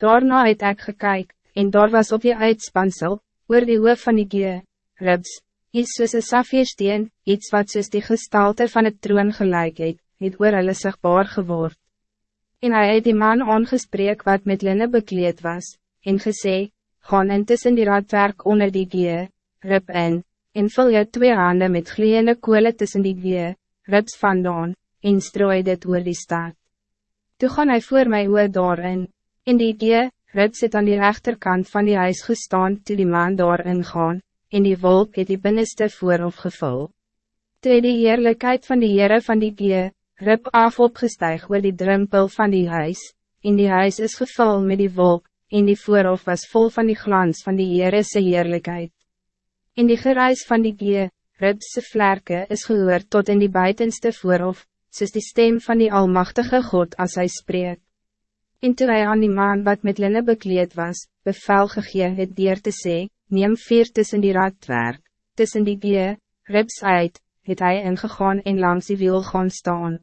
Daarna het ek gekyk, en daar was op die uitspansel, oor die hoof van die gee, ribs, iets soos een safiersteen, iets wat soos die gestalte van het troon gelijk het, het oor hulle sigbaar geword. En hij het die man aangespreek wat met linne bekleed was, en gesê, gaan intussen die radwerk onder die gee, rib in, en vul je twee handen met gloeiende koele tussen die gee, ribs vandaan, en strooi dit oor die stad. Toe gaan hy voor my oor daarin, in die gee, rib sit aan die rechterkant van die huis gestaan toe die man daarin gaan, en die wolk het die binnenste voorhof gevul. Toe die heerlijkheid van die Heere van die gee, rib af opgestuig oor die drempel van die huis, en die huis is gevul met die wolk, en die voorhof was vol van die glans van die Heere se heerlijkheid. In die gereis van die gee, ribse vlerke is gehoord tot in die buitenste voorhof, soos die stem van die Almachtige God als hij spreekt. En toe hy aan die man wat met linne bekleed was, bevel gegee het dier te sê, neem vier tussen die radwerk, tussen die gee, ribs uit, het hy ingegaan en langs die wiel gaan staan.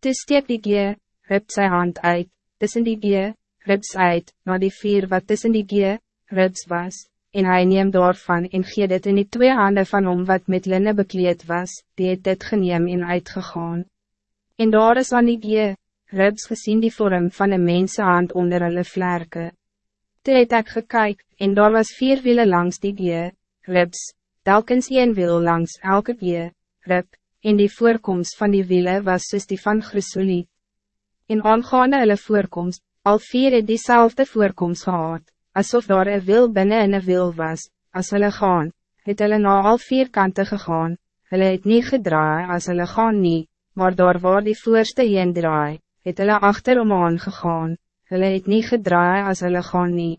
Toe steek die gee, rib sy hand uit, tussen die gee, ribs uit, na die vier wat tussen die gee, ribs was, en hij neem daarvan en gee dit in die twee handen van hom wat met linne bekleed was, die het dit geneem en uitgegaan. En daar is aan die gee, ribs gezien die vorm van een mensenhand onder hulle vlerke. Toe het ek gekyk, en daar was vier wielen langs die gee, ribs, telkens een wiel langs elke gee, rib, en die voorkomst van die wielen was soos die van chrysoliet. En aangaande hulle voorkomst, al vier het diezelfde voorkomst gehad, alsof daar een wiel binnen in een wiel was, als hulle gaan, het hulle na al vier kanten gegaan, hulle het nie gedraai as hulle gaan nie, maar daar waar die voorste heen draai, het hulle achterom aangegaan, hulle het nie gedraai as hulle gaan nie.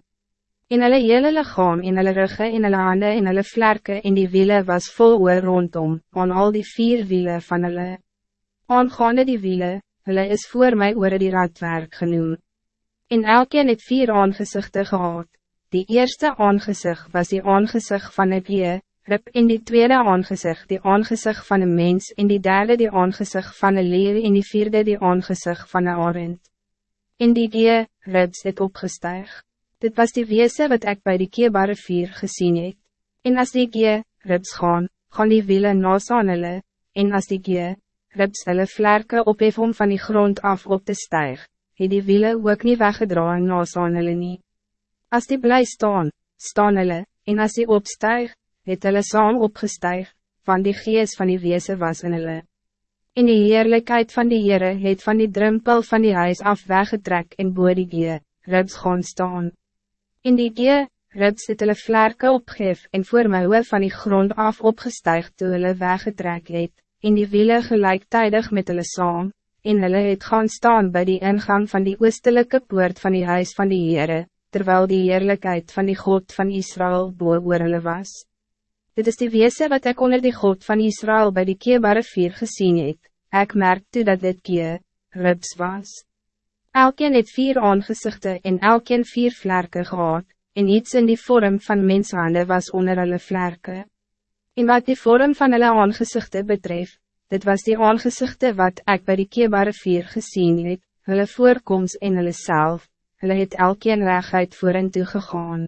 En hulle hele lichaam en hulle rugge en hulle hande en hulle vlerke en die wiele was vol oor rondom, aan al die vier wiele van hulle. Aangaande die wiele, hulle is voor my oor die radwerk genoem. En elkeen het vier aangezichten gehad. Die eerste aangezicht was die aangezicht van het wee, rip in die tweede aangezicht die aangezicht van een mens in die derde die aangezicht van een leer in die vierde die aangezicht van een arend. In die die rips het opgestuig. Dit was die weese wat ik bij die keerbare vier gezien het. En als die die rips gaan, gaan die wielen naas aan hulle, en als die die rips hulle vlerke ophef om van die grond af op te stijg, het die wielen ook niet weggedraaid naas aan hulle nie. As die bly staan, staan hulle, en as die opstijg, het hulle saam opgestuig, van die gees van die weese was in hulle. In die heerlijkheid van die Heere het van die drempel van die huis af weggetrek en boor die gee, ribs gaan staan. In die gee, ribs het hulle vlerke opgeef en voor my hoof van die grond af opgestuig toe hulle weggetrek het, in die wiele gelijktijdig met hulle saam, en hulle het gaan staan bij die ingang van die oostelike poort van die huis van die Heere, terwijl die heerlijkheid van die God van Israël boor oor hulle was. Dit is die weese wat ik onder die God van Israël bij die keerbare vier gezien het. Ik merkte dat dit keer ribs was. Elkeen het vier aangezichten en elkeen vier vlerken gehad, en iets in die vorm van menshanden was onder hulle vlerken. En wat die vorm van hulle aangezichten betreft, dit was die aangezichten wat ik bij die keerbare vier gezien het, hulle voorkomst en hulle self, hulle het elkeen recht uit voor en toe gegaan.